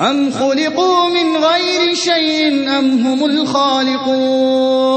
أَمْ خُلِقُوا مِنْ غَيْرِ شَيْءٍ أَمْ هُمُ الْخَالِقُونَ